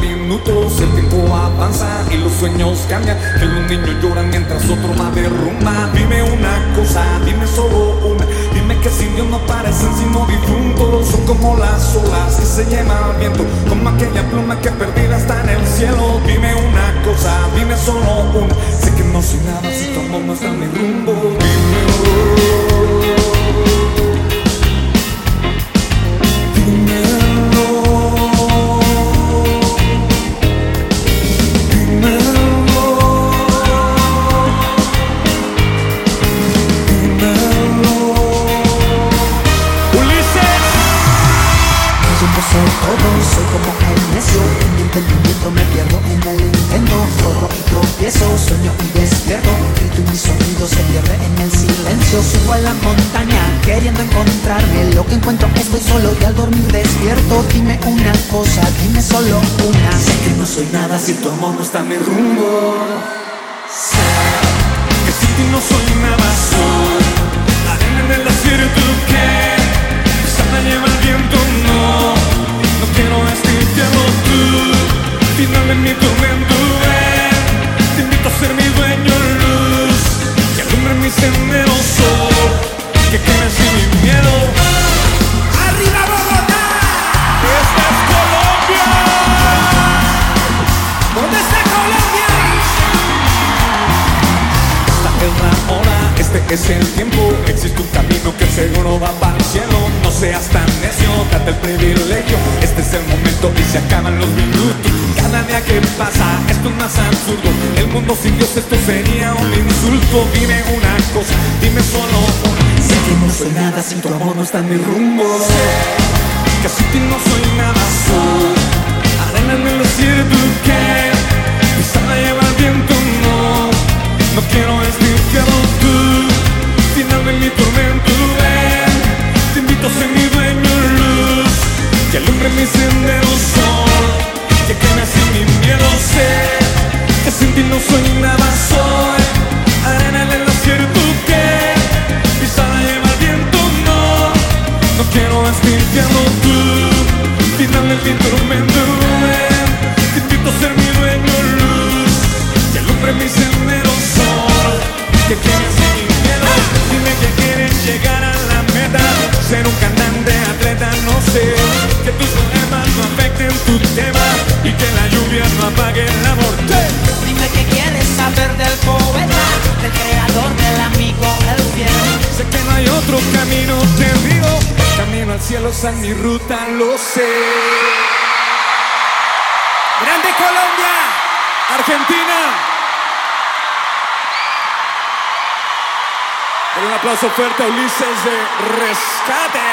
minutos el tiempo avanza y los sueños cambian. Que los niños lloran mientras otro va de rumba. Dime una cosa, dime solo una. Dime que sin Dios no parecen sino difuntos. Son como las olas que se lleva el viento. Como aquella pluma que perdida está en el cielo. Dime una cosa, dime solo una. Sé que no soy nada si tu amor no está en mi rumbo. En el silencio Subo a la montaña queriendo encontrarme. Lo que encuentro estoy solo y al dormir despierto Dime una cosa, dime solo una. Sé que no soy nada si tu amor no está en mi rumbo. Sé que sin ti no soy nada, ¿Dónde está Colombia? Esta es la hora, este es el tiempo. Existe un camino que seguro va para el cielo. No seas tan necio, date el privilegio. Este es el momento y se acaban los minutos. Cada día que pasa, esto es más absurdo. El mundo sin Dios, esto sería un insulto. Dime una cosa, dime solo Sé que no soy nada si tu amor no está en mi rumbo. Sé que sin ti no soy nada, Este infierno tú Final de mi tormento, ven Te invito a ser mi dueño luz Que alumbre mi sendero sol Que así mi miedo Dime que quieres llegar a la meta Ser un cantante, atleta, no sé Que tus problemas no afecten tu tema Y que la lluvia no apague el amor. Dime que quieres saber del poeta Del creador, del amigo, el fiel. Sé que no hay otro camino, Camino al cielo, es mi ruta, lo sé. Grande Colombia, Argentina. Un aplauso fuerte a Ulises de Rescate